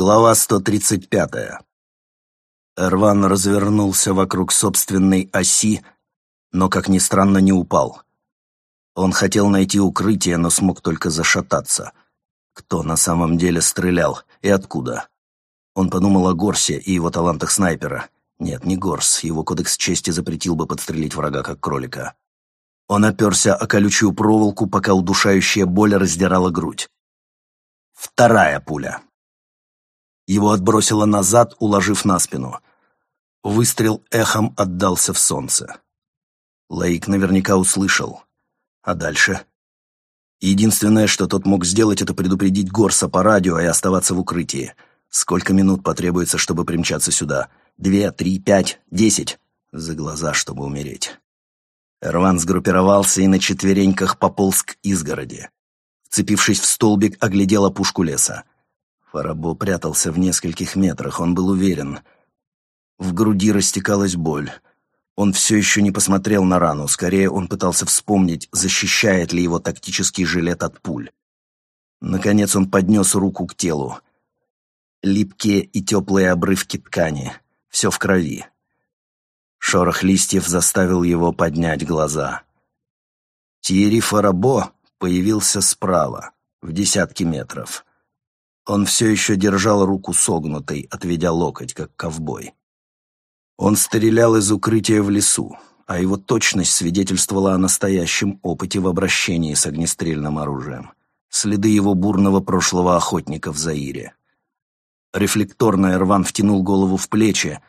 Глава 135. Эрван развернулся вокруг собственной оси, но, как ни странно, не упал. Он хотел найти укрытие, но смог только зашататься. Кто на самом деле стрелял и откуда? Он подумал о Горсе и его талантах снайпера. Нет, не Горс, его кодекс чести запретил бы подстрелить врага как кролика. Он оперся о колючую проволоку, пока удушающая боль раздирала грудь. Вторая пуля. Его отбросило назад, уложив на спину. Выстрел эхом отдался в солнце. Лаик наверняка услышал. А дальше? Единственное, что тот мог сделать, это предупредить Горса по радио и оставаться в укрытии. Сколько минут потребуется, чтобы примчаться сюда? Две, три, пять, десять? За глаза, чтобы умереть. Эрван сгруппировался и на четвереньках пополз к изгороди. Вцепившись в столбик, оглядел опушку леса. Фарабо прятался в нескольких метрах, он был уверен. В груди растекалась боль. Он все еще не посмотрел на рану, скорее он пытался вспомнить, защищает ли его тактический жилет от пуль. Наконец он поднес руку к телу. Липкие и теплые обрывки ткани, все в крови. Шорох листьев заставил его поднять глаза. Тиери Фарабо появился справа, в десятки метров. Он все еще держал руку согнутой, отведя локоть, как ковбой. Он стрелял из укрытия в лесу, а его точность свидетельствовала о настоящем опыте в обращении с огнестрельным оружием. Следы его бурного прошлого охотника в Заире. Рефлекторно Эрван втянул голову в плечи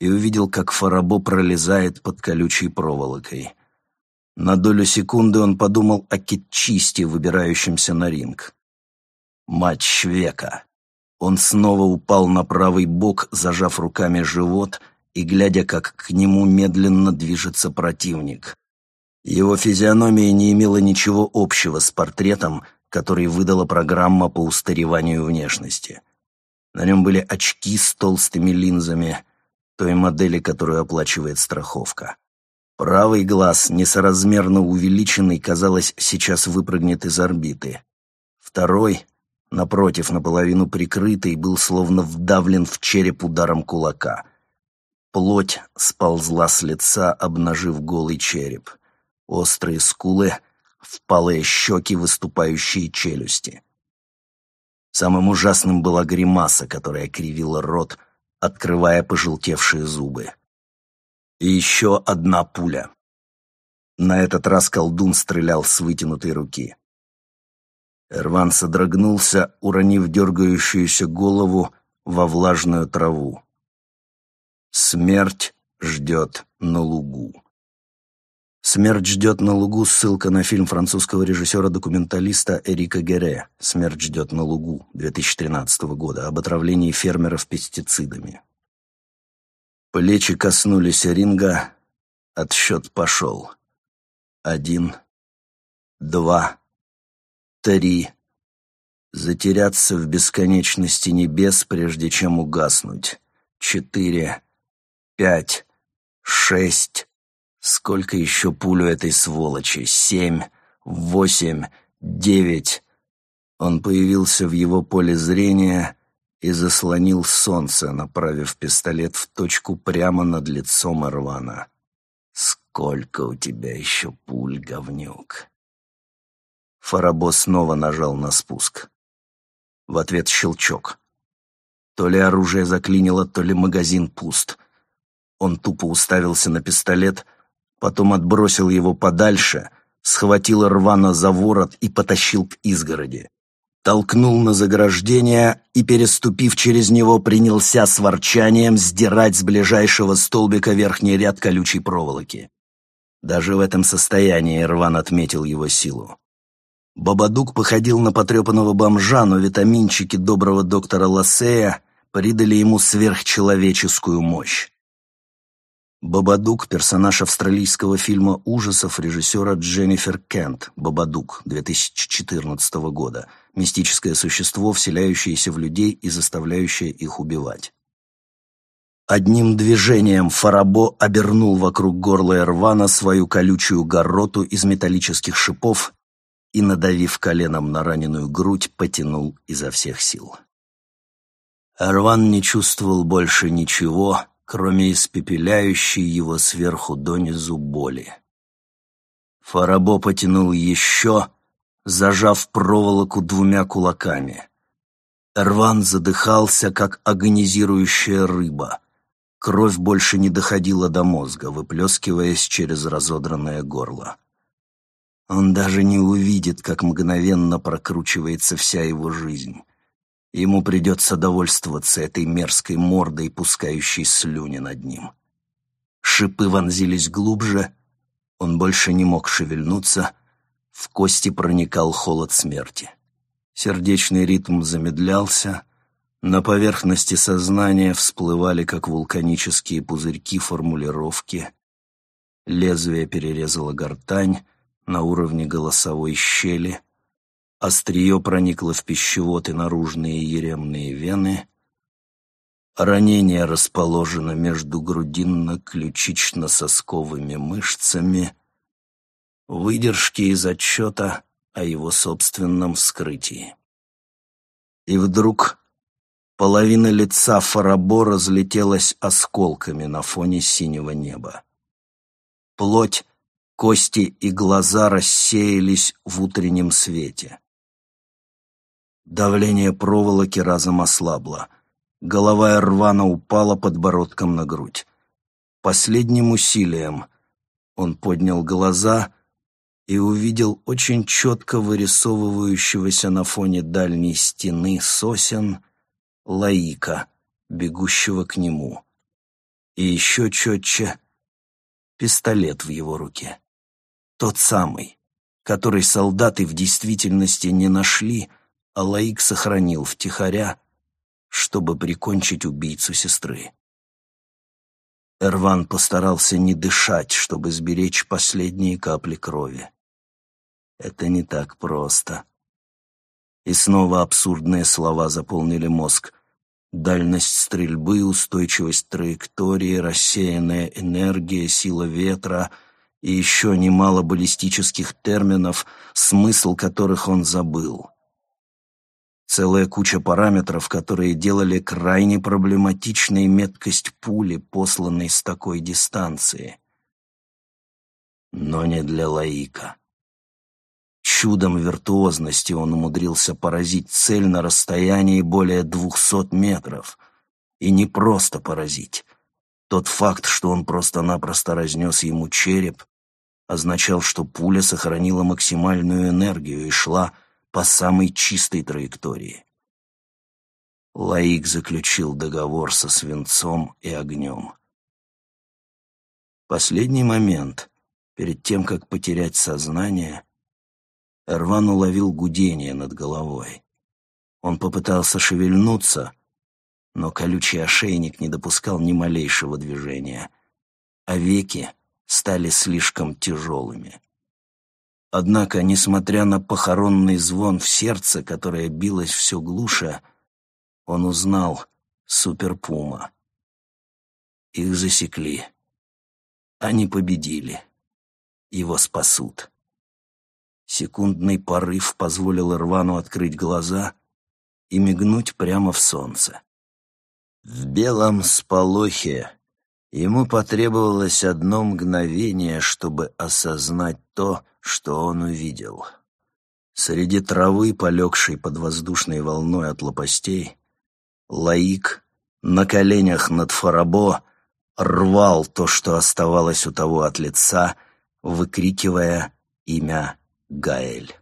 и увидел, как Фарабо пролезает под колючей проволокой. На долю секунды он подумал о Кетчисте, выбирающемся на ринг. Матч века. Он снова упал на правый бок, зажав руками живот и глядя, как к нему медленно движется противник. Его физиономия не имела ничего общего с портретом, который выдала программа по устареванию внешности. На нем были очки с толстыми линзами, той модели, которую оплачивает страховка. Правый глаз, несоразмерно увеличенный, казалось, сейчас выпрыгнет из орбиты. Второй, напротив, наполовину прикрытый, был словно вдавлен в череп ударом кулака. Плоть сползла с лица, обнажив голый череп. Острые скулы, впалые щеки, выступающие челюсти. Самым ужасным была гримаса, которая кривила рот, открывая пожелтевшие зубы. И еще одна пуля. На этот раз колдун стрелял с вытянутой руки. Эрван содрогнулся, уронив дергающуюся голову во влажную траву. Смерть ждет на лугу. «Смерть ждет на лугу» — ссылка на фильм французского режиссера-документалиста Эрика Гере «Смерть ждет на лугу» 2013 года об отравлении фермеров пестицидами. Плечи коснулись ринга, отсчет пошел. Один, два, Три. Затеряться в бесконечности небес, прежде чем угаснуть. Четыре. Пять. Шесть. Сколько еще пулю этой сволочи? Семь. Восемь. Девять. Он появился в его поле зрения и заслонил солнце, направив пистолет в точку прямо над лицом Ирвана. «Сколько у тебя еще пуль, говнюк?» Фарабо снова нажал на спуск. В ответ щелчок. То ли оружие заклинило, то ли магазин пуст. Он тупо уставился на пистолет, потом отбросил его подальше, схватил рвано за ворот и потащил к изгороди. Толкнул на заграждение и, переступив через него, принялся с ворчанием сдирать с ближайшего столбика верхний ряд колючей проволоки. Даже в этом состоянии Рван отметил его силу. Бабадук походил на потрепанного бомжа, но витаминчики доброго доктора Лассея придали ему сверхчеловеческую мощь. Бабадук — персонаж австралийского фильма ужасов режиссера Дженнифер Кент «Бабадук» 2014 года. Мистическое существо, вселяющееся в людей и заставляющее их убивать. Одним движением Фарабо обернул вокруг горла Эрвана свою колючую гороту из металлических шипов и, надавив коленом на раненую грудь, потянул изо всех сил. Арван не чувствовал больше ничего, кроме испепеляющей его сверху донизу боли. Фарабо потянул еще, зажав проволоку двумя кулаками. Эрван задыхался, как агонизирующая рыба. Кровь больше не доходила до мозга, выплескиваясь через разодранное горло. Он даже не увидит, как мгновенно прокручивается вся его жизнь. Ему придется довольствоваться этой мерзкой мордой, пускающей слюни над ним. Шипы вонзились глубже, он больше не мог шевельнуться, в кости проникал холод смерти. Сердечный ритм замедлялся, на поверхности сознания всплывали, как вулканические пузырьки, формулировки. Лезвие перерезало гортань на уровне голосовой щели, острие проникло в пищевод и наружные еремные вены, ранение расположено между грудинно-ключично-сосковыми мышцами, выдержки из отчета о его собственном вскрытии. И вдруг половина лица Фарабо разлетелась осколками на фоне синего неба. Плоть, кости и глаза рассеялись в утреннем свете. Давление проволоки разом ослабло. Голова Эрвана упала подбородком на грудь. Последним усилием он поднял глаза и увидел очень четко вырисовывающегося на фоне дальней стены сосен Лаика, бегущего к нему. И еще четче пистолет в его руке. Тот самый, который солдаты в действительности не нашли, а Лаик сохранил втихаря, чтобы прикончить убийцу сестры. Эрван постарался не дышать, чтобы сберечь последние капли крови. Это не так просто. И снова абсурдные слова заполнили мозг. Дальность стрельбы, устойчивость траектории, рассеянная энергия, сила ветра и еще немало баллистических терминов, смысл которых он забыл. Целая куча параметров, которые делали крайне проблематичной меткость пули, посланной с такой дистанции. Но не для Лаика. Чудом виртуозности он умудрился поразить цель на расстоянии более двухсот метров. И не просто поразить. Тот факт, что он просто-напросто разнес ему череп, означал, что пуля сохранила максимальную энергию и шла по самой чистой траектории. Лаик заключил договор со свинцом и огнем. Последний момент, перед тем, как потерять сознание, Эрван уловил гудение над головой. Он попытался шевельнуться, но колючий ошейник не допускал ни малейшего движения, а веки стали слишком тяжелыми. Однако, несмотря на похоронный звон в сердце, которое билось все глуше, он узнал Суперпума. Их засекли. Они победили. Его спасут. Секундный порыв позволил Ирвану открыть глаза и мигнуть прямо в солнце. В белом сполохе ему потребовалось одно мгновение, чтобы осознать то, что он увидел. Среди травы, полегшей под воздушной волной от лопастей, Лаик на коленях над Фарабо рвал то, что оставалось у того от лица, выкрикивая имя Гаэль.